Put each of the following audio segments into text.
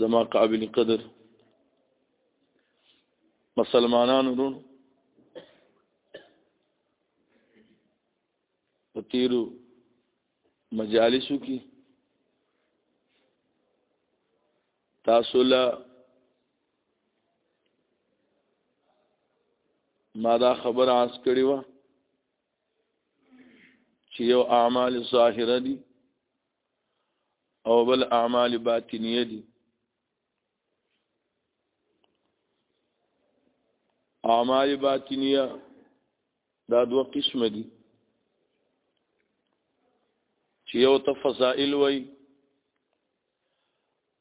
زما قابل قدر مسلمانانو ورونو په تیرو مجالسو کې تاسو له ما دا خبر عاس کړی و چې یو اعمال ظاهره دي او بل اعمال باطنیه دي اعمال باطنیه دا دوه قسم دي چې یو ته فضائل وای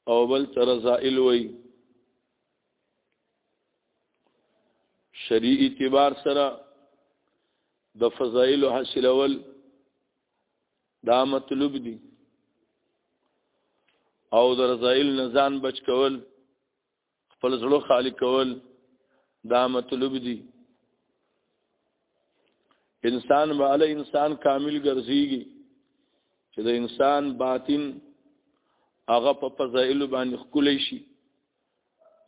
او بل ته رضائل وای شریع اعتبار سره د فضائل حاصلول دا مطلوب دي او د رضایل نه ځان بچ کول خپل زړه خالی کول دا مطلوب دي انسان به علی انسان کامل ګرځيږي چې د انسان باطن هغه په فضایل باندې خولې شي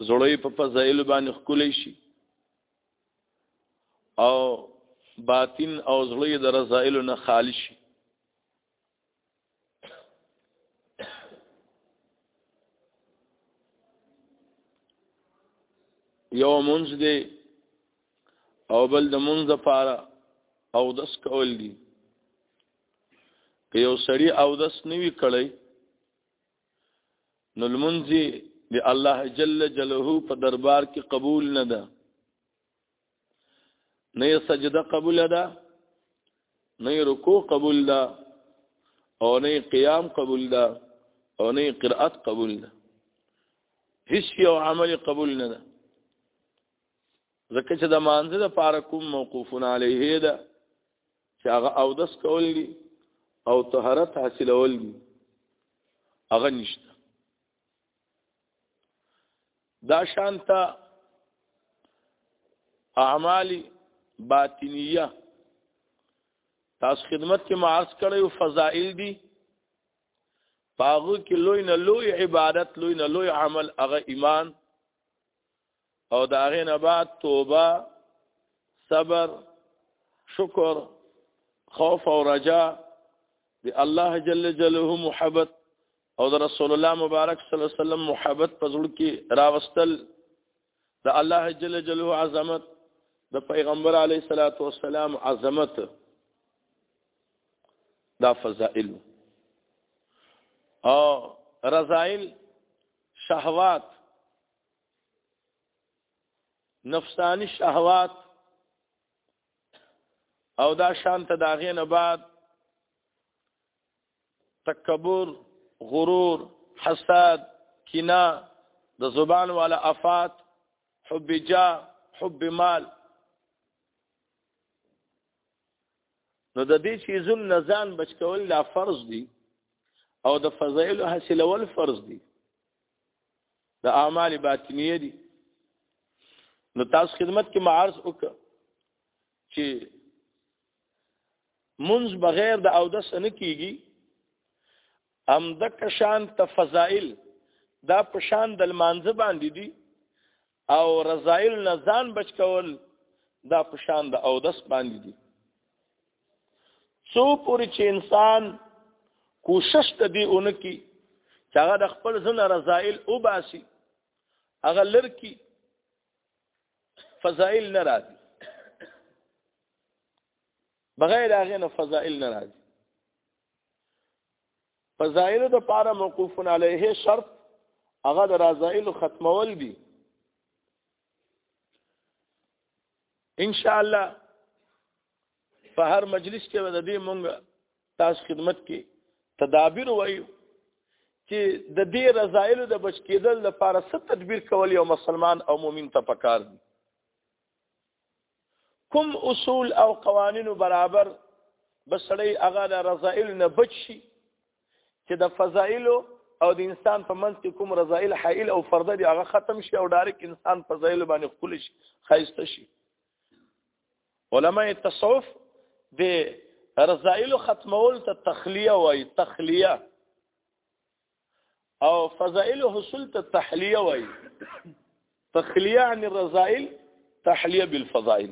زړه په فضایل باندې خولې شي او باطن او زړه د رضایل نه خالی شي یو منځ دی او بل د منځ د پاره او دس کول دي که یو سړی او دس نیوي کړی نو لمونځ د الله جل جلاله په دربار کې قبول نه ده نه یې سجده قبول ده نه یې رکوع قبول ده او نه یې قیام قبول ده او نه یې قرأت قبول ده هیڅ یو عمل قبول نه ده ځکه چې د مانځه د پاره کوم موقوفون علیه ده چې هغه او دس کول دي او طهارت حاصلول دي هغه نشته دا شانتا اعمال باطنیه تاسو خدمت کې معاص کړو فضائل دي پاغو کې لوی نه لوی عبادت لوی نه لوی عمل هغه ایمان او د هغې نه بعد توبه صبر شکر خوف او رجا د الله جل جلاله محبت او د رسول الله مبارک صلی الله علیه وسلم محبت په زړه کې راوستل د الله جل جلاله عظمت د پیغمبر علی صلوات و سلام عظمت دا فضائل او رضائل شهوات نفسانی شهوات او دا شان ته دا غینه بعد تکبر غرور حسد کینه د زبان والا افات حب جا حب مال نو د دې چیزون نزان بچ کول لا فرض دي او د فضایل حاصلول فرض دي د اعمال باطنیه دي نو تاسو خدمت کې معارض وک چې منز بغیر د او د سن کیږي هم د کشان تفضائل دا پشان د مانزه باندې دي او رضایل نه ځان بچ کول دا پشان د اودس باندې دي څو پورې چې انسان کوشش ته دی اونکی چې هغه د خپل ځن رضایل او باسي هغه لرکی فضائل نه راځي بغیر هغه نه فضائل نه راځي په زائل د پاره موقوف علیه شرط هغه د رازائل ختمول دي ان شاء الله په هر مجلس کې د دې مونږ تاسو خدمت کې تدابیر وایو چې د دې رضایلو د بچ کېدل لپاره څه تدبیر کول یو مسلمان او مؤمن ته پکار دي کوم اصول او قوانینو برابر بسړی هغه د رضائل نه بچ شي چې د فضائل او د انسان په منځ کې کوم رضائل حائل او فرده دی هغه ختم شي او ډایرک انسان فضائل باندې خپل شي خایسته شي علماء تصوف د رضائل ختمول ته تخلیه وایي تخلیه او فضائل حصول ته تحلیه وای تخلیه عن الرذائل تحلیه بالفضائل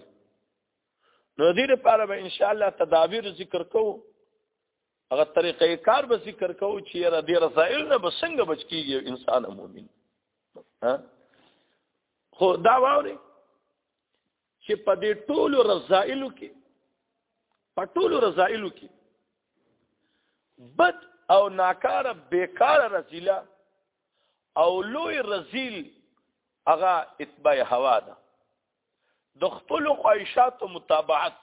نو دې لپاره به ان شاء الله تدابیر ذکر کوو هغه طریقې کار به ذکر کوو چې را دې رضائل نه بسنګ بچ کیږي انسان مؤمن ها خو دا واره چې په دې ټولو رضایلو کې په ټولو رضایلو کې بد او ناکاره بیکاره رزیله او لوی رزیل هغه اتباع هوا ده د خپل خواهشاتو متابعت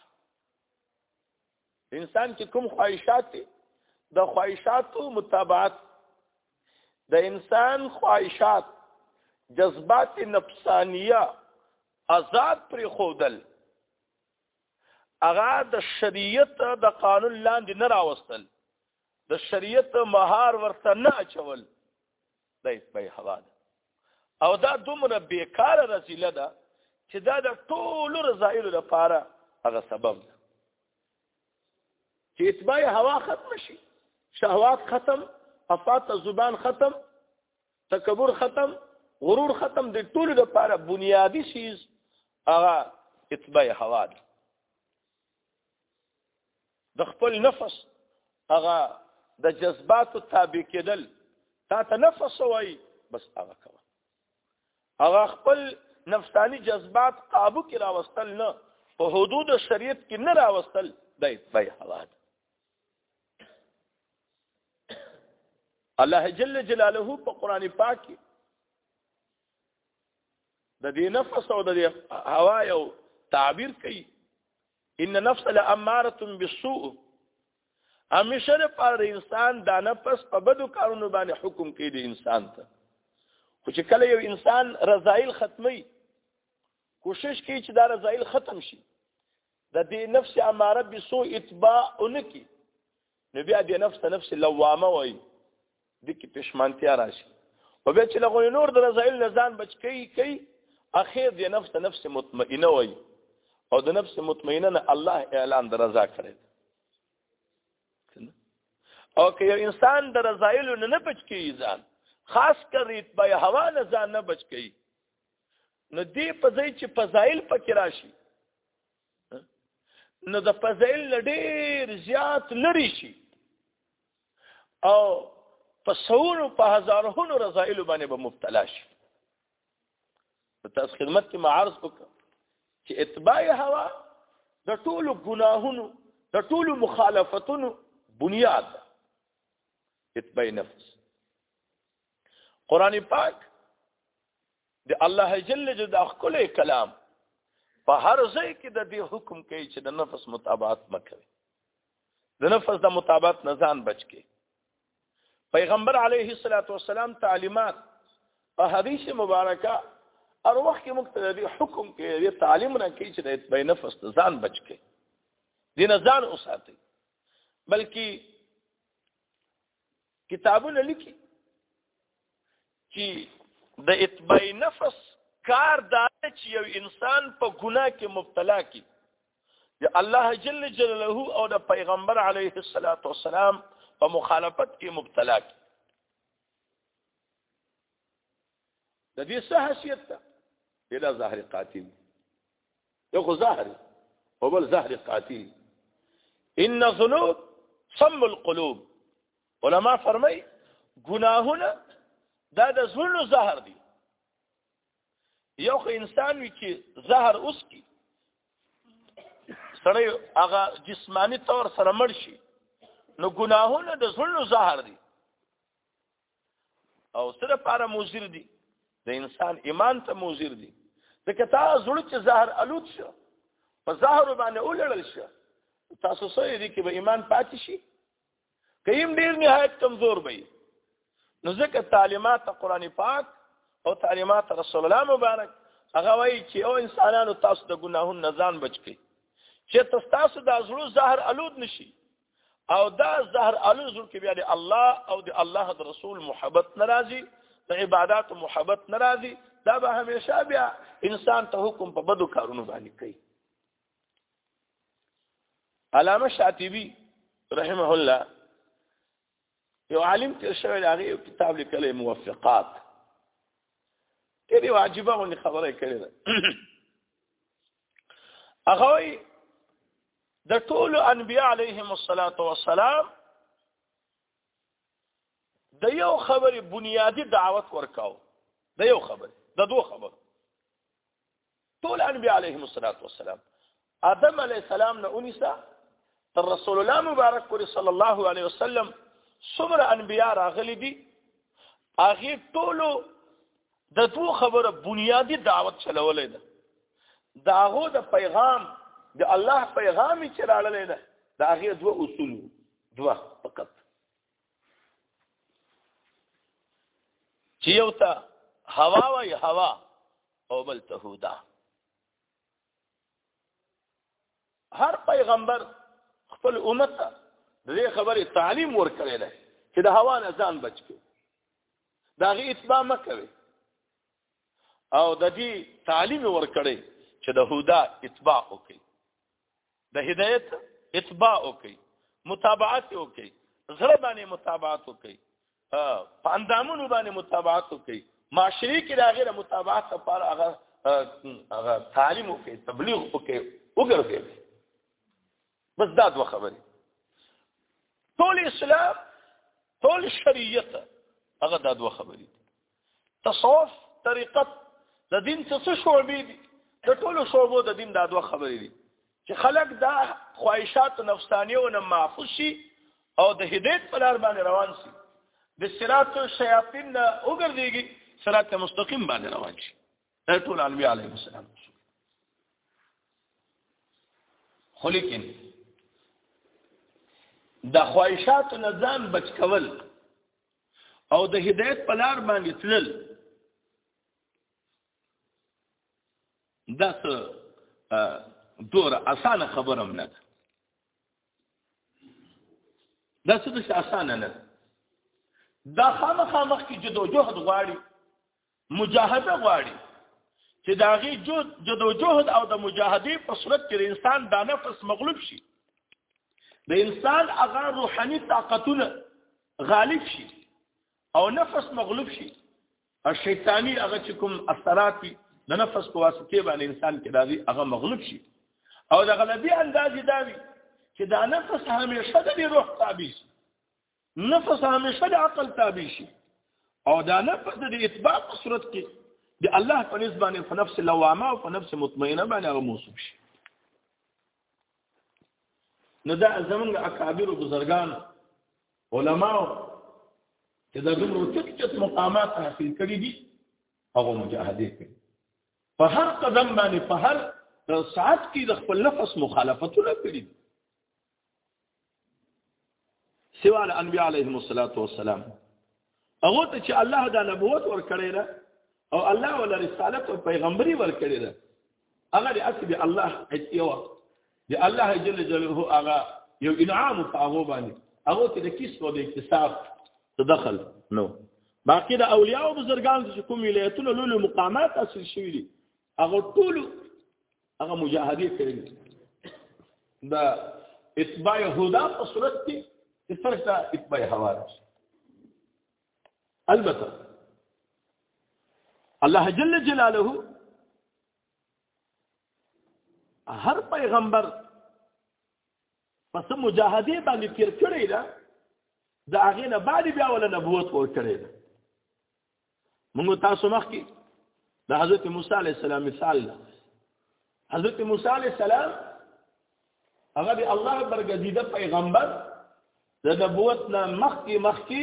انسان کې کوم خواهشات دي د خواهشاتو متابعت د انسان خواهشات جذبات نفسانیه آزاد پر خودل اغا د شریعت د قانون لاندې نه راوستل د شریعت مهار ورته نه اچول دا یې په هوا ده او دا دومره بیکاره رسیله ده چې دا د ټولو رضایلو لپاره هغه سبب ده چې اتباع هوا ختم شي شهوات ختم افات زبان ختم تکبر ختم غرور ختم د ټولو لپاره بنیادی شیز هغه اتباع هوا ده د خپل نفس هغه د جذباتو تابع کېدل تا ته نفس وای بس هغه کوه هغه خپل نفسانی جذبات قابو کې راوستل نه په حدود شریعت کې نه راوستل د اتباع هوا ده الله جل جلاله په قران پاک کې د دې نفس او د دې هوا یو تعبیر کوي ان نفس لاماره بالسوء همیشه پر انسان دا نفس په بدو کارونو باندې حکم کوي د انسان ته خو چې کله یو انسان رضایل ختمي کوشش کوي چې دا رضایل ختم شي د دې نفس اماره به سو اتباع اونکي نو بیا د نفس ته نفس لوامه وای د کې پښمنتیا راشي او بیا چې لغوی نور د رضایل نه ځان بچ کوي کوي اخر د نفس ته نفس مطمئنه وای او د نفس مطمئنه نه الله اعلان د رضا کړی او که یو انسان د رضایل نه نه بچ کوي ځان خاص کر اتباع هوا نه ځان نه بچ کوي نو دې په ځای چې فضایل پکې راشي نو د فضائل ډیر زیات لري شي او په سونو په هزارونو رضایل باندې به مبتلا شي تاسو خدمت کې معارض وکړه چې اتباع هوا د ټولو ګناهونو د ټولو مخالفتونو بنیاد اتباع نفس قران پاک د الله جل جلاله خپل کلام په هر ځای کې د دې حکم کوي چې د نفس مطابقت مکوي د نفس د مطابقت نه ځان بچ کې پیغمبر علیه الصلاۃ والسلام تعلیمات په حدیث مبارکه هر وخت کې موږ ته د حکم کې د تعلیم نه کوي چې د اتباع نفس ځان بچ کې دین ځان اوساتي بلکې کتابونه لیکي چې د اتباع نفس کار دا چې یو انسان په ګناه کې مبتلا کی د الله جل جلاله او د پیغمبر علیه الصلاۃ والسلام په مخالفت کې مبتلا کی د دې څه حیثیت ده بلا ظاهر قاتل یو خو زهر او بل زهر قاتل ان الذنوب سم القلوب علما فرمای ګناهونه دا د زړونو زهر دي یو خو انسان وی چې زهر اوس کی سړی هغه جسمانی طور سره مړ شي نو ګناهونه د زړونو زهر دي او سره لپاره مضر دي د انسان ایمان ته مضر دي ځکه تا زړه چې زهر الوت شو په زهر باندې ولړل شو تاسو سره دي کې به ایمان پاتې شي کیم ډیر نهایت کمزور وي نو ځکه تعلیمات قران پاک او تعلیمات رسول الله مبارک هغه وایي چې او انسانانو تاسو د ګناهونو نه ځان بچ کړئ چې تاسو د زړه زهر الوت نشي او دا زهر الوزو کې بیا د الله او د الله د رسول محبت ناراضي د عبادت محبت ناراضي دا به همیشه بیا انسان ته حکم په بدو کارونو باندې کوي علامه شاطبی رحمه الله یو عالم تیر شوی هغه یو کتاب لیکلی موفقات ډېر واجبه غونې خبره کړې ده هغه وي د ټول انبیاء علیهم الصلاۃ والسلام د یو خبرې بنیادی دعوت ورکاو د یو خبرې د دوه خبرو ټول انبیاء علیهم الصلاۃ والسلام آدم علی السلام نه اونیسا تر رسول الله مبارک پورې صلی الله علیه وسلم څومره انبیا راغلي دي هغه ټولو د دوه خبره بنیادی دعوت چلولې ده داغو د پیغام د الله پیغام چې راړلې ده دا هغه دوه اصول دوه فقط چې یو ته هوا وای هوا او بل ته هدا هر پیغمبر خپل امت ته دې خبره تعلیم ورکړي ده چې د هوا نه ځان بچ کړي دا غي اتباع مکوي او د دې تعلیم ورکړي چې د هدا اتباع وکړي د هدایت اتباع وکړي متابعت وکړي زړه باندې متابعت وکړي په اندامونو باندې متابعت وکړي معاشري کې دا غیره متابعت لپاره هغه هغه تعلیم وکړي تبلیغ وکړي وګرځي بس دا دوه خبرې ټول اسلام ټول شریعت هغه دا دوه خبرې تصوف طریقت د دین څه شعبې دي د ټولو شعبو د دین دا دوه خبرې دي چې خلک دا خواهشات نفسانیو نه معفو شي او د هدایت په لار باندې روان شي د صراط الشیاطین نه وګرځيږي صراط مستقیم باندې روان شي دا ټول انبیاء علیهم السلام خو لیکن د خواهشات نه ځان بچ کول او د هدایت په لار باندې تلل دا څه دور اسانه خبره هم نه ده دا څه د اسانه نه ده دا خامخا مخکې جدوجهد غواړي مجاهده غواړي چې دا غي جهد جدو جهد او د مجاهدې په صورت کې انسان د نفس مغلوب شي د انسان هغه روحاني طاقتونه غالب شي او نفس مغلوب شي او شیطانی هغه چې کوم اثرات د نفس په واسطه باندې انسان کې راځي هغه مغلوب شي او د غلبي انداز دا وي چې دا نفس همیشه د روح تابع شي نفس همیشه د عقل تابع شي او دا نفس د اتباع په صورت کې د الله په نسبت باندې په نفس لوامه او په نفس مطمئنه باندې هغه موصوف شي نو دا زمونږ اکابر او بزرګان علما چې دا دومره چت چت مقامات حاصل کړي دي هغه مجاهده کوي په هر قدم باندې په هر ساعت کې د خپل نفس مخالفتونه کړي سوا د انبیاء علیهم الصلاۃ والسلام هغه ته چې الله دا نبوت ورکړی ده او الله ول رسالت او پیغمبري ورکړی ده هغه د اسب الله اتیو د الله جل جلاله هغه یو انعام په هغه باندې هغه ته د کیس او د اکتساب تدخل نو باقی د اولیاء او بزرګان چې کوم ولایتونو لولو مقامات اصل شوی دي هغه ټول هغه مجاهده کړی دا اتباع هدا په صورت کې چې فرق دا اتباع هوا ده البته الله جل جلاله هر پیغمبر پس مجاهده باندې تیر کړی دا د هغه نه بعد بیا ول نبوت ور کړی دا موږ تاسو مخ کې د حضرت موسی علی السلام مثال ده حضرت موسی علی السلام هغه د الله برګزیده پیغمبر د نبوت نه مخکې مخکې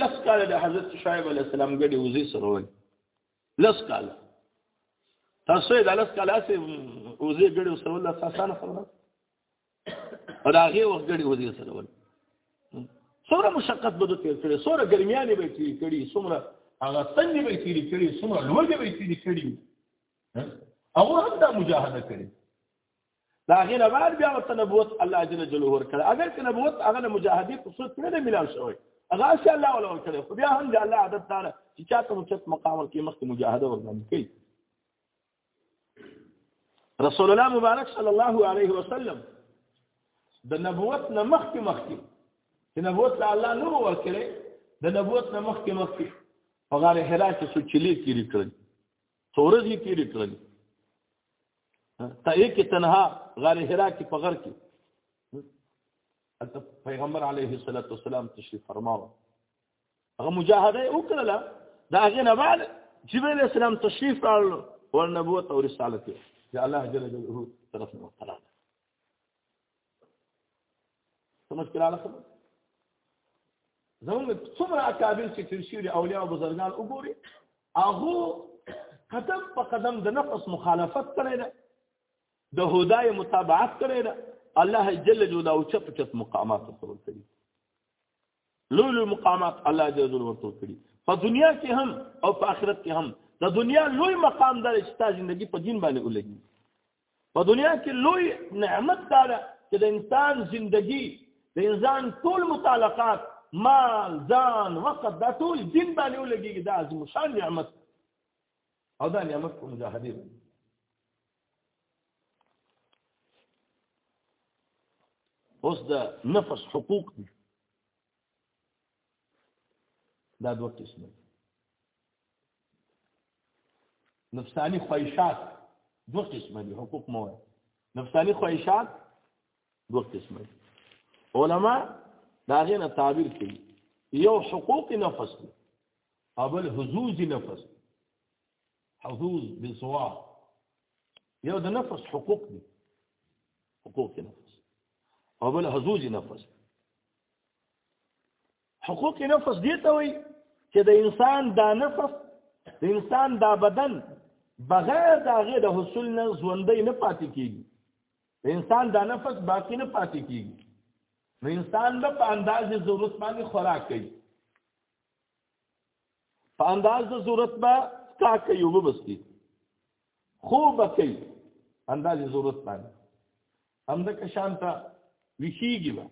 لس کال د حضرت شعیب علی السلام ګډي وزي سره وای لس کال تاسو د لس کال اسه وزي ګډي سره ول تاسو نه خبره او دا هغه وخت ګړي وزیر سره ول څومره مشقت به دوی تیر کړي څومره ګرمیانې به تیر کړي څومره هغه څنګه به تیر کړي څومره لوګي به تیر کړي او هم دا مجاهده کړي دا غیر بعد بیا ورته نبوت الله جل جلاله ورکړه اگر که نبوت هغه د مجاهدې په صورت نه ملاو شوی هغه انشاء الله ولا ورکړي خو بیا هم د الله عادت دار چې چاته مچت مقام کې مخکې مجاهده ورغلم کوي رسول الله مبارک صلی الله علیه وسلم د نبوت نه مخکې مخکې چې نبوت له الله نور ورکړي د نبوت نه مخکې مخکې په غار حرا کې څو چلي تیری کړل څورځي تیری کړل ته یې کې تنها غار حرا کې په غر کې پیغمبر علیه الصلاۃ والسلام تشریف فرماو هغه مجاهده وکړه دا هغه نه بعد جبريل السلام تشریف راړل او نبوت او رسالت چې الله جل جلاله طرف نه وکړه سمجھ کړه له خبر زموږ څومره اکابر چې تیر شي اولیاء او بزرګان وګوري هغه قدم په قدم د نفس مخالفت کړی ده د هداي متابعت کړی ده الله جل جلاله چپ چپ مقامات ورته لوی لوی مقامات الله جل جلاله ورته کړی په دنیا کې هم او په آخرت کې هم د دنیا لوی مقام دا چې تا ژوندۍ په دین باندې ولګي په دنیا کې لوی نعمت دا ده چې د انسان ژوندۍ د انسان ټول متعلقات مال ځان وخت دا ټول دین باندې ولګي دا عظیم شان نعمت او دا نعمت په مجاهدین اوس د نفس حقوق دي دا دوه قسمه نفسانی خواهشات دوه قسمه دي حقوق مو نفسانی خواهشات دوه قسمه دي علما دا غینه تعبیر کوي یو حقوق نفس دی او بل حظوظ نفس حظوظ بالصواب یو د نفس حقوق دي حقوق نفس او بل حظوظ نفس حقوق نفس دي ته وي چې د انسان دا نفس د انسان دا بدن بغیر دا غي د حصول نه ژوندۍ نه پاتې کیږي د انسان دا نفس باقی نه پاتې کیږي نو انسان به په انداز ضرورت باندې خوراک کوي په انداز د ضرورت به کا کوي او بستی خو به کوي انداز ضرورت باندې هم د کشان ته ویخیږي به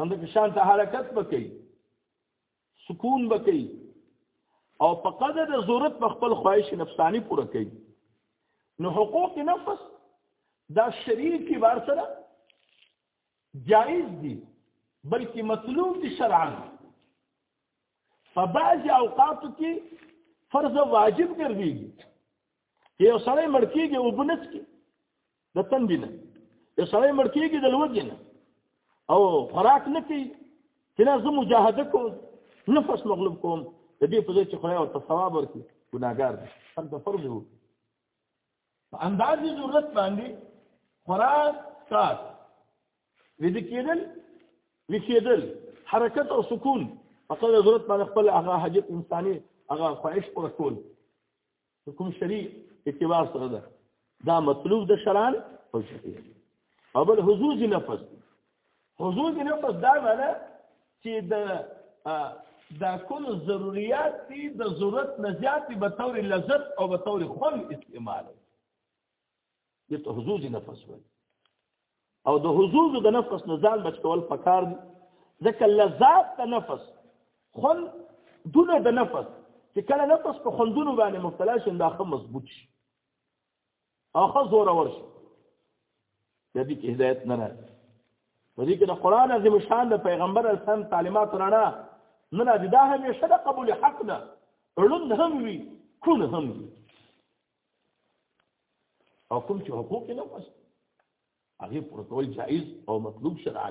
هم د کشان ته حرکت به کوي سکون به کوي او په قدر د ضرورت په خپل خواهش نفسانی پوره کوي نو حقوق نفس دا شریک کی بار سره جائز دي بلکې مطلوب دي شرعا په بعض اوقاتو کې فرض واجب ګرځيږي چې یو سړی مړ کېږي او بنس کې د تندې نه یو سړی مړ کېږي د لوږې نه او خوراک نه کوي چې نه زه مجاهده کوم نفس مغلوب کوم د دې په ځای چې خدای ورته ثواب ورکړي ګناهګار دی هلته فرض وو په اندازې ضرورت باندې خوراک ساس ویده کېدل ویښېدل حرکت او سکون په قدر ضرورت باندې خپل هغه حاجت انساني هغه خواهش پوره کول کوم شریع اعتبار سره ده دا مطلوب د شران او شریع او بل حضوز نفس حضور نفس دا معنی چې د دا کل ضروريات دي د ضرورت نه زیات به تور لذت او به تور خل استعمال دي ته حضور نفس وي او د حضور د نفس نه ځان بچول پکار دي ځکه لذات د نفس خل دونه د نفس چې کله نفس په خندونو باندې مبتلا شي دا خو مضبوط شي اخو زور ور شي د دې کې هدایت نه راځي په دې کې د قران عظیم شان د پیغمبر اسلام تعلیمات رانا نه راځي دا همیشه د قبول حق نه اړوند هم وي کون هم وي او کوم چې حقوق نه پس هغه پروتول جائز او مطلوب شرعاً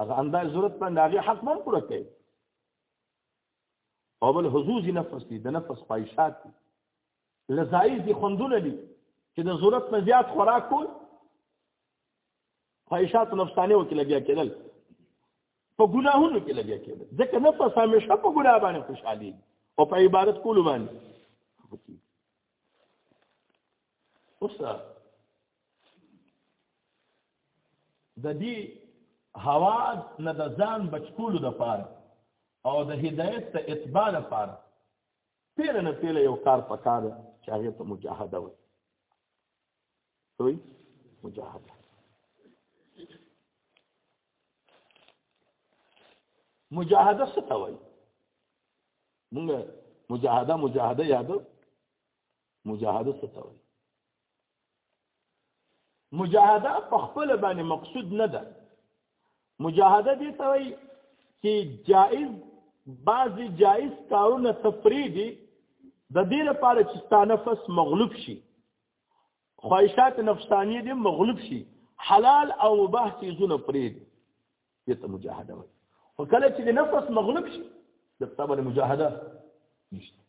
هغه انداز ضرورت باندې هغه حق مم پوره کوي او بل حزوزي نفس دي د نفس خواهشات دي لزایز دي خوندونه دي چې د ضرورت نه زیات خوراک کول خواهشات نفسانه وکړي لګیا کېدل په ګناهونو کې لګیا کېدل ځکه نفس همیشه په ګناه باندې خوشحالي او په عبادت کولو باندې اوس د دې هوا نه د ځان بچکولو د پاره او د هدایت ته اتباع د پاره پیر نه پیر یو کار پکار چې هغه ته مجاهده وي وي مجاهده مجاهده څه ته وایي موږ مجاهده مجاهده یادو مجاهده څه ته وایي مجاهده په خپل باندې مقصود نه ده مجاهده دي ته وي چې جائز بعضی جائز کارونه تفریدي د دې لپاره چې تنفس مغلوب شي خواهشات نفسانی دي مغلوب شي حلال او مباح چیزونه فرید دي ته مجاهده وي خو کله چې د نفس مغلوب شي د طبعا مجاهده نشته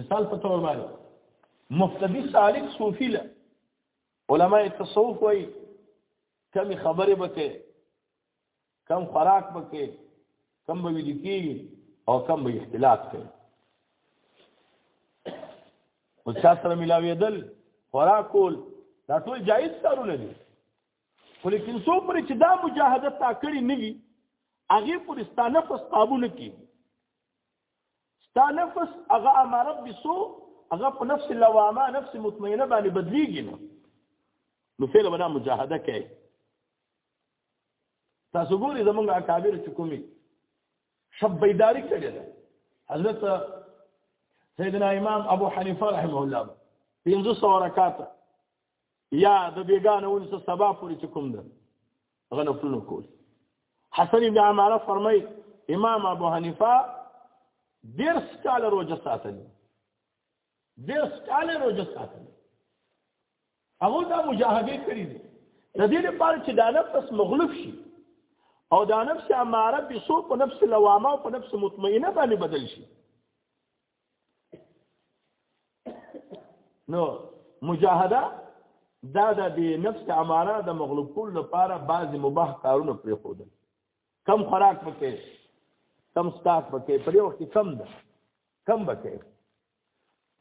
مثال په تور باندې مفتدی سالک صوفی له علماء تصوف وای کمی خبره بکې کم خوراک بکې کم به ویل کیږي او کم به اختلاط کوي او چا سره ملاویدل خوراک کول دا ټول جایز کارونه دي خو لیکن څو پر چې دا مجاهدت تا کړی نه وي هغه پر ستانه په ستابونه کې ستا نفس هغه اماره بسو هغه په نفس لوامه نفس مطمئنه باندې بدلیږي نو نو فعل ولا مجاهده کوي تاسو ګوري زمونږ اکابر چې کومي شب بیداری کړی ده حضرت سیدنا امام ابو حنیفه رحمه الله پنځه سو رکعات یا د بیگانه ونس سبا پورې کوم ده هغه نفلونه کول حسن ابن عماره فرمای امام ابو حنیفه ډیر سکاله روزه ساتلی ډیر سکاله روزه ساتلی هغه دا مجاهده کړی دی د دې لپاره چې دا نفس مغلوب شي او دا نفس اماره به سو په نفس لوامه او په نفس مطمئنه باندې بدل شي نو مجاهده دا د دې نفس اماره د مغلوب کول لپاره بعض مباح کارونه پرې خو ده کم خوراک پکې کم سکاک پکې پرې وخت کم ده کم بکې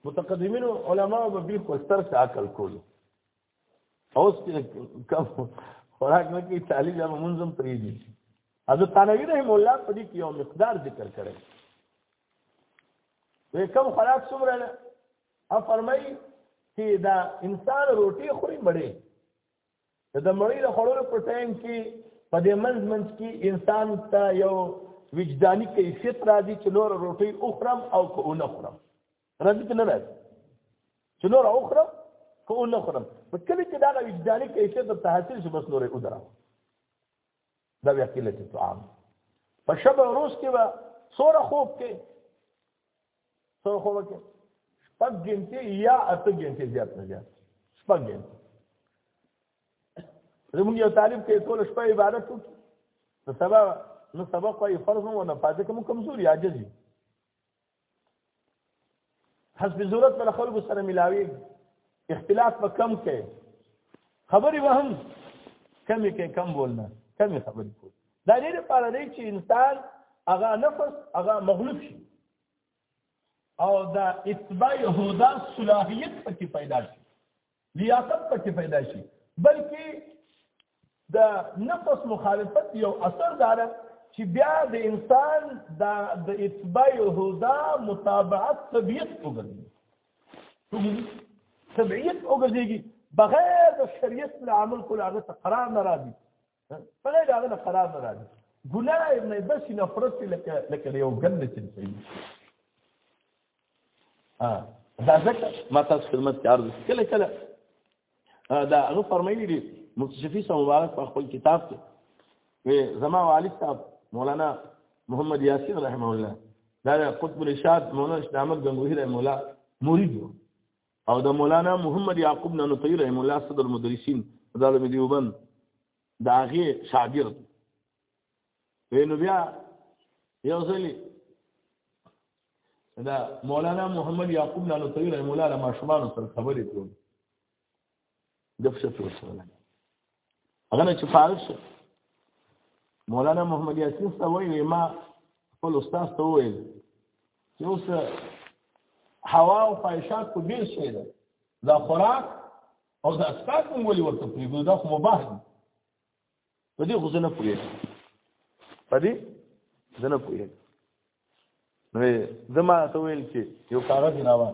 متقدمین علما به به خو ستر څه عقل کولو اوس کوم خوراک نه کی تعالی جام منظم پری دي حضرت تنوی رحم الله په دې کې یو مقدار ذکر کړی وې کوم خوراک څومره ده ا فرمای چې دا انسان روټي خوري مړې دا مړې له خورلو په ټایم کې په دې منځ منځ کې انسان ته یو وجدانی کیفیت راځي چې نور روټي اخرم او کو نه خورم راځي کنه راځي چې نور اخرى کو نه خرم په کله کې دا وجداني کیفیت د تحصیل شو بس نورې ودرا دا بیا کله چې طعام په شب روز کې به سوره خوب کې سوره خوب کې شپږ غنټې یا اته غنټې زیات نه زیات شپږ غنټې زموږ یو طالب کې ټول شپه عبادت وکړي نو سبا نو سبق وايي فرض مو نه پاتې کوم کمزوري عاجزي حسب ضرورت بل خلکو سره ملاوي اختلاف په کم کې خبرې به هم کمی کې کم بولنه کمی خبرې کوي دا دې لپاره دی چې انسان هغه نفس هغه مغلوب شي او دا اتباع هدا صلاحیت پکې پیدا شي لیاقت پکې پیدا شي بلکې د نفس مخالفت یو اثر داره چې بیا د انسان د د اتباع هدا متابعت طبيعت وګرځي طبيعت وګرځيږي بغیر د شریعت له عمل کول هغه ته قرار ناراضي بلې دا غل قرار نه راځي ګناه ابن بس نفرت لکه لکه یو ګند چې دی ها دا ځکه ما تاسو خدمت کې عرض کله کله دا هغه فرمایلی دی مفتی شفیع صاحب مبارک په خپل کتاب کې وی زما والد صاحب مولانا محمد یاسین رحمه الله دا قطب الارشاد مولانا شامل غنگوهی رحمه الله مرید و او د مولانا محمد یعقوب نانوتوی رحم الله صدر المدرسین د عالم دیوبند د هغه شاګرد وینو بیا یو ځلی دا مولانا محمد یعقوب نانوتوی رحم الله له ماشومان سره خبرې کولې د فشت وسره هغه نه چې فارغ شو مولانا محمد یاسین ته وایي ما خپل استاد ته وویل چې اوس هوا او فایشات کو ډیر شي ده دا خوراک او دا اسکات مونږ ولې ورته پریږدو دا خو مباح دي په دې خو زه نه پوهېږم په دې زه نه پوهېږم نو زما ته ویل چې یو کاغذ راوړ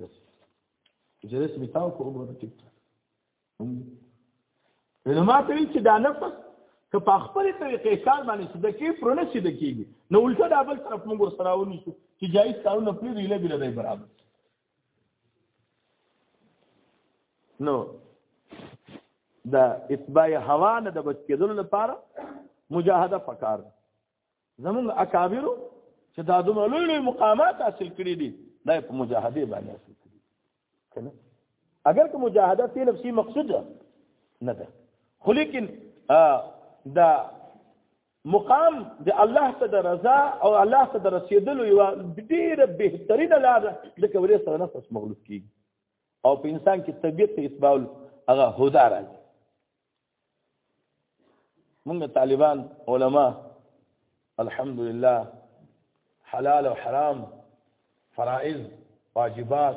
بس جلس میتاو کو وګوره ټیک نو ما ته چې دا نفس که په خپل طریقې کار باندې چې د کې پرونه چې د کېږي نو الټه دا بل طرف موږ سره ونیسو چې جایز کارونه پرې دی له بل دی برابر نو دا اتباع هوا نه د بچ کېدل لپاره مجاهده پکار زمونږ اکابرو چې دا دومره لوی لوی مقامات حاصل کړي دي دا په مجاهده باندې حاصل کړي کنه اگر که مجاهده په نفسي مقصود نه ده خو لیکن دا مقام د الله ته د رضا او الله ته د رسیدلو یو ډیره بهترینه لار ده لکه ورې سره نفس مغلوب کیږي او په انسان کې طبیعت ته اسباول هغه هدا راځي موږ طالبان علما الحمدلله حلال او حرام فرائض واجبات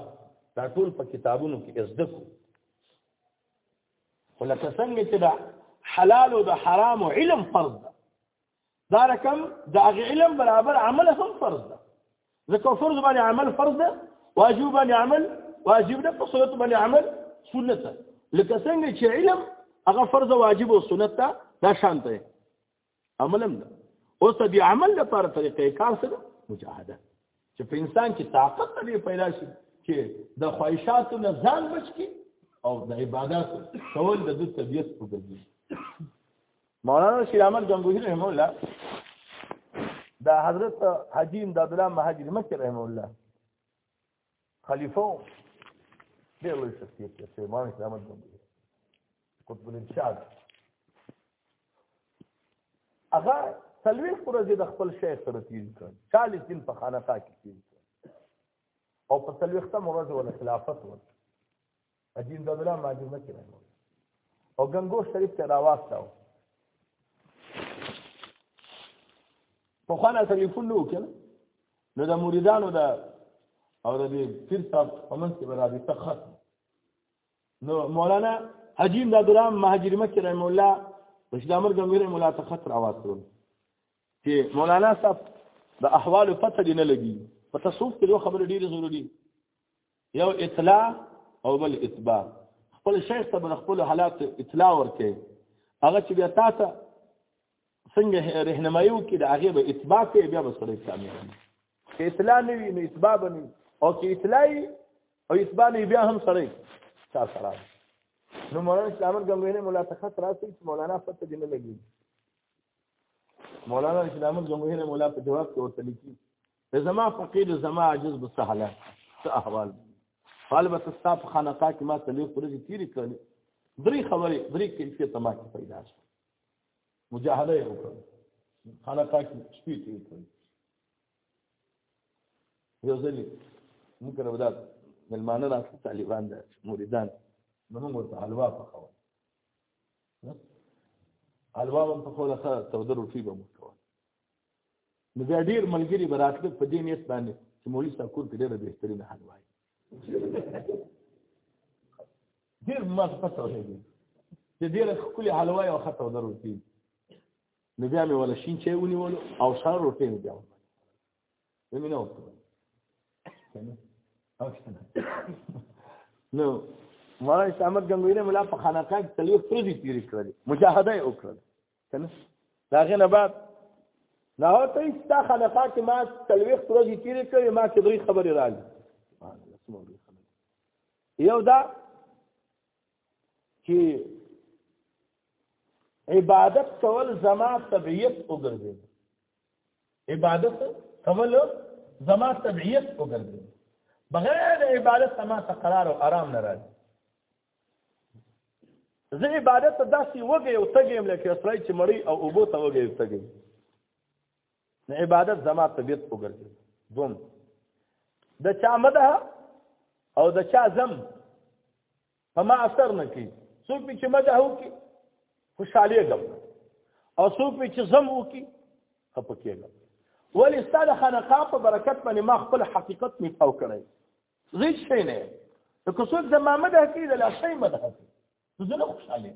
دا ټول په کتابونو کې زده کو ولکه څنګه چې دا حلال او د حرام علم فرض ده دا رقم د هغه علم برابر عمل هم فرض ده ځکه فرض باندې عمل فرض ده واجب باندې عمل واجب ده په سنت باندې عمل سنت ده لکه څنګه چې علم هغه فرض واجب او سنت ده دا شان ده عمل هم ده او ته بیا عمل لپاره طریقې کار سره مجاهده چې په انسان کې طاقت نه پیدا شي چې د خواهشاتو نه ځان بچ کی او د عبادت کول د طبیعت په بدلی مولانا رشید احمد جنگوهی رحمه الله دا حضرت حاجی امداد الله مهاجر مکه رحمه الله خلیفہ ډېر لوی شخصیت دی چې مولانا رشید احمد جنگوهی قطب الارشاد هغه سلوي ورځې د خپل شیخ سره تیر کړ 40 دن په خانقاه کې تیر کړ او په سلوي ختم ورځ ول خلافت ورکړ عجیب د بلا معلومه کې راغلی او ګنگو شریف ته راواستاو په خانه ټلیفون نو کړ نو د مریدانو د او د پیر صاحب ومن کې رابطه خط نو مولانا حجیم د درام مهاجر مکه رحم الله وشدامر ګمیر مولا ته خط راواستو چې مولانا صاحب د احوال پته دی نه لګي په تصوف کې دوه خبرې ډېرې ضروري یو اطلاع او بل اتباع خپل شیخ ته بر خپل حالات اطلاع ورکې هغه چې بیا تاسو څنګه رهنمایو کې د هغه به اتباع کې بیا به سره کامیاب کې اطلاع نه وي نو اتباع بني او کې اطلاع او اتباع نه بیا هم سره چار سره نو مولانا اسلام غنوینه مولا تخت راسي چې مولانا پته دې نه لګي مولانا اسلام غنوینه مولا په جواب کې ورته لیکي زما فقیر زما عاجز به څه حالات څه احوال البته ستا په خانقاه کې ما څلور ورځې تېرې کړې درې خبرې درې کیفیته ما کې پیدا شو مجاهده یې وکړه خانقاه کې شپې تېرې کړې یو ځل موږ کره ودا ملمانه راځي طالبان ده مریدان نو موږ ورته حلوا پخوو حلوا هم پخوله ښه توده روټي به موږ نو بیا ډیر ملګری براتله په دې نیت باندې چې مولوی صاحب کور کې ډیره بهترینه حال وایي ډیر مخ پته ولګي چې ډیره خولي حلوا او خطه ودروتی نو بیا مې ولا شین چای ونیول او سره روټې مې بیا وکړه مې نه وکړه نو مولانا احمد غنگوی نے ملا په خانقاه کې تلیو پرې دي تیری کړل مجاهده یې وکړه کنه دا غنه بعد نه هوته ستا خلفا کې ما تلويخ پروژې تیرې کړې ما کې دوی خبرې راځي یو دا چې عبادت کول زما طبيعت وګرځي عبادت کول زما طبيعت وګرځي بغیر عبادت ما ته قرار او آرام نه راځي زه عبادت ته داسې وږی او تږی یم لکه سړی چې مړی او اوبو ته وږی او تږی نو عبادت زما طبیعت وګرځي دوم د چا مده او د چا زم په ما اثر نه کوي څوک چې مده وکړي خوشحالي ګم او څوک چې زم وکړي خپکیږم ولی ستاسو خانقاه په برکت باندې ما خپل حقیقت می پاو کړی زه شي نه ته که څوک زما مده کوي د لاشي مده کوي نو زه نه خوشاله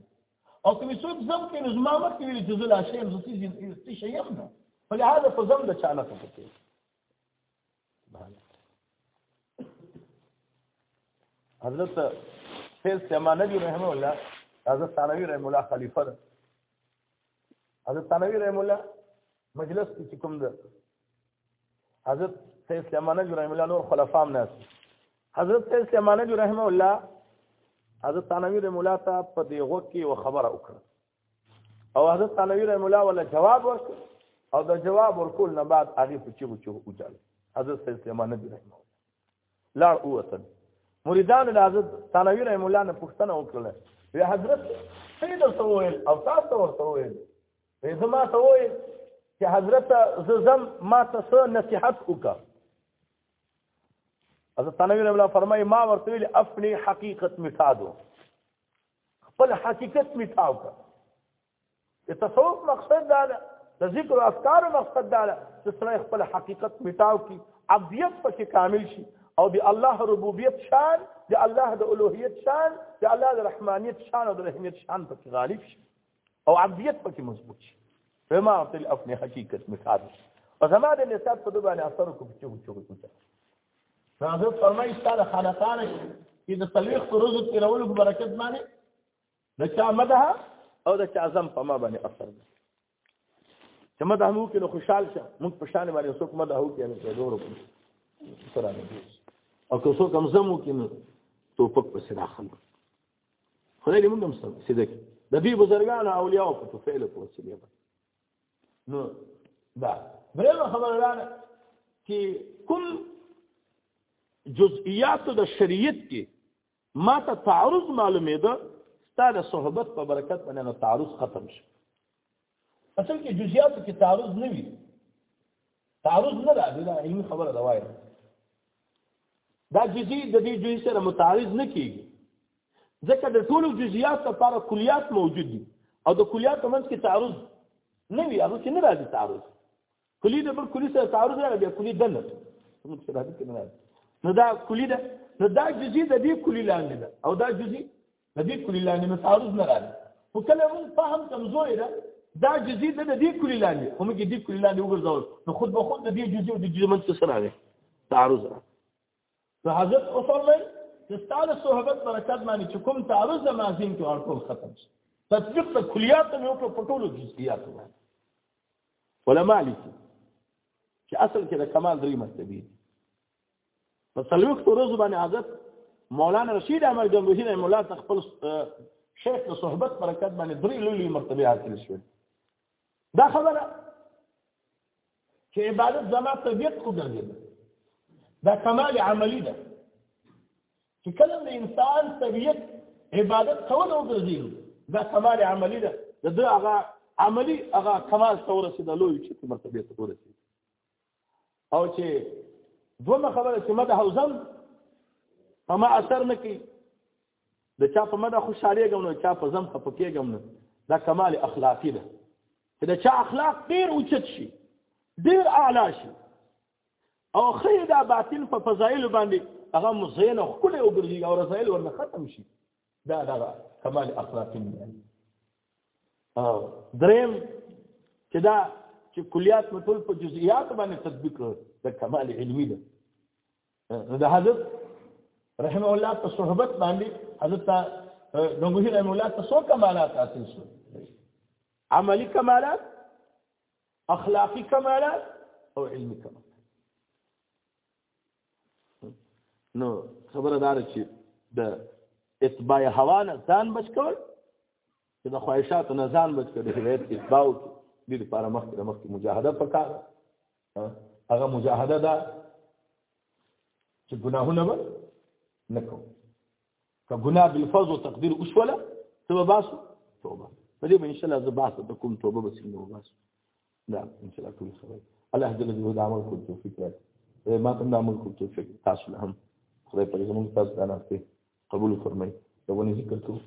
او که څوک زم کوي نو زما مخ کوي چې زه لاشي هم زه څه شي هم نه فلهذا په زم د چانه څه کوي حضرت فیض سیمانوی رحمه الله حضرت ثانوی رحمه الله خلیفہ ده حضرت ثانوی رحمه الله مجلس کې کوم ده حضرت سید سلیمانه جو رحم الله نور خلفام ناس حضرت سید سلیمانه جو رحم الله حضرت ثانوی رحم الله ته په دی غوږ کې و خبره وکړه او حضرت ثانوی رحم الله ولا جواب ورکړ او د جواب ورکول نه بعد هغه په چیغو چیغو وځل حضرت سید سلیمانه جو رحم الله لاړ اوتل مریدان د حضرت ثانوی رحم الله نه پوښتنه وکړه وی حضرت سید سوال او تاسو ورته ویل وې زما ته وې چې حضرت ززم ما ته څه نصيحت وکړه حضرت نبی رحم الله فرمایي ما ورته ویل خپل حقیقت میټا دو خپل حقیقت میټا وکړه د تصوف مقصد دا ده د ذکر او اذکار مقصد دا ده چې سره خپل حقیقت میټاو کی عبدیت پکې کامل شي او د الله ربوبیت شان د الله د الوهیت شان د الله د رحمانیت شان او د رحمیت شان پکې غالب شي او عبدیت پکې مضبوط شي فما اعطي الافني حقيقه مثال او زما د نسات په دوبانه اثر کوم چې وچو وچو نو حضرت فرمایي ستاره خلقانه چې د تلويخ پر روزو تیرولو په برکت باندې د چا مده او د چا زم په ما باندې اثر دی چې مده مو کې نو خوشحال شه موږ په شان باندې څوک مده هو کې نه ضرور وکړو سره او که څوک هم زمو کې نو توپک په سلاخ خلک خدای دې موږ هم سره سیده کړي د دې بزرګانو اولیاء او په فعل په وسیله نو دا بلنه خبره ده چې کوم جزئیات د شریعت کې ما ته تعارض معلومې ده ستاسو صحبت په برکت باندې تعارض ختم شي اصل کې جزئیاتو کې تعارض نه وي تعارض نه راځي دا علمي خبره ده وایي دا جزئی د دې جزئی سره متعارض نه کیږي ځکه د ټولو جزئیات لپاره کلیات موجود دي او د کلیات منځ کې تعارض نه وي هغه کې نه راځي تعارض کلی د بل کلی سره تعارض راغی بیا کلی دنه موږ سره راځي کنه نو دا کلی ده نو دا جزئی د دې کلی لاندې ده او دا جزئی د دې کلی لاندې نو تعارض نه راځي خو کله موږ فهم کمزوري ده دا جزئی د دې کلی لاندې هم کې دې کلی لاندې وګرځول نو خود به خود د دې جزئی او د جزئی منځ سره راځي تعارض راځي نو حضرت عثمان وایي چې ستاسو صحبت برکت باندې چې کوم تعارض ما زین کې ورکول ختم شي تطبیق ته کلیات مې وکړو په ټولو جزئیاتو باندې علماء لیکي چې اصل کې د کمال درې مرتبه دي په څلوېښت ورځو باندې حضرت مولانا رشید احمد جمهوري رحم الله ته خپل شیخ ته صحبت برکت باندې درې لوی مرتبه حاصل شوې دا خبره چې عبادت زما طبیعت وګرځېده دا کمال عملی ده چې کله د انسان طبیعت عبادت کول او ګرځیدو دا کمال عملی ده د دې هغه عملی هغه کمال ته ورسېد لوی چې مرتبه ته ورسېد او چې دومره خبره چې مده حوزم په ما اثر نه کوي د چا په مده خوشاله ګم نه چا په زم خپه کېږم نه دا کمال اخلاقی ده چې د چا اخلاق ډیر اوچت شي ډیر اعلی شي او خیر دا باطل په فضایل باندې هغه مزین او خپل او ګرځي او رضایل ورنه ختم شي دا دا کمال اخلاق نه او دریم چې دا چې کلیات متول په جزئیات باندې تطبیق د کمال علمی ده نو د حضرت رحمه الله په صحبت باندې حضرت نومه رحمه الله تاسو کمالات حاصل شو عملی کمالات اخلاقی کمالات او علمی کمالات نو خبره دار چې د اتباع هوا نه ځان بچ کول چې د خواهشاتو نه ځان بچ کړي هدایت اتباع وکړي د دې لپاره مخکې مخکې مجاهده پکار هغه مجاهده ده چې ګناهونه به نه کوو که ګناه بالفرض او تقدیر وشوله ته به باسو توبه په دې به ان شاء الله زه باسه د کوم توبه به څنګه وباسو دا ان شاء الله ټول خبره الله دې له دې عمل کو توفیق راکړي ما ته دا ملک ته چې تاسو له هم خدای په زموږ تاسو دا نه قبول فرمایي دا ونی ذکر کوو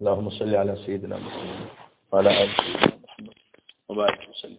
اللهم صل على سيدنا محمد وعلى آل سيدنا محمد وبارك وسلم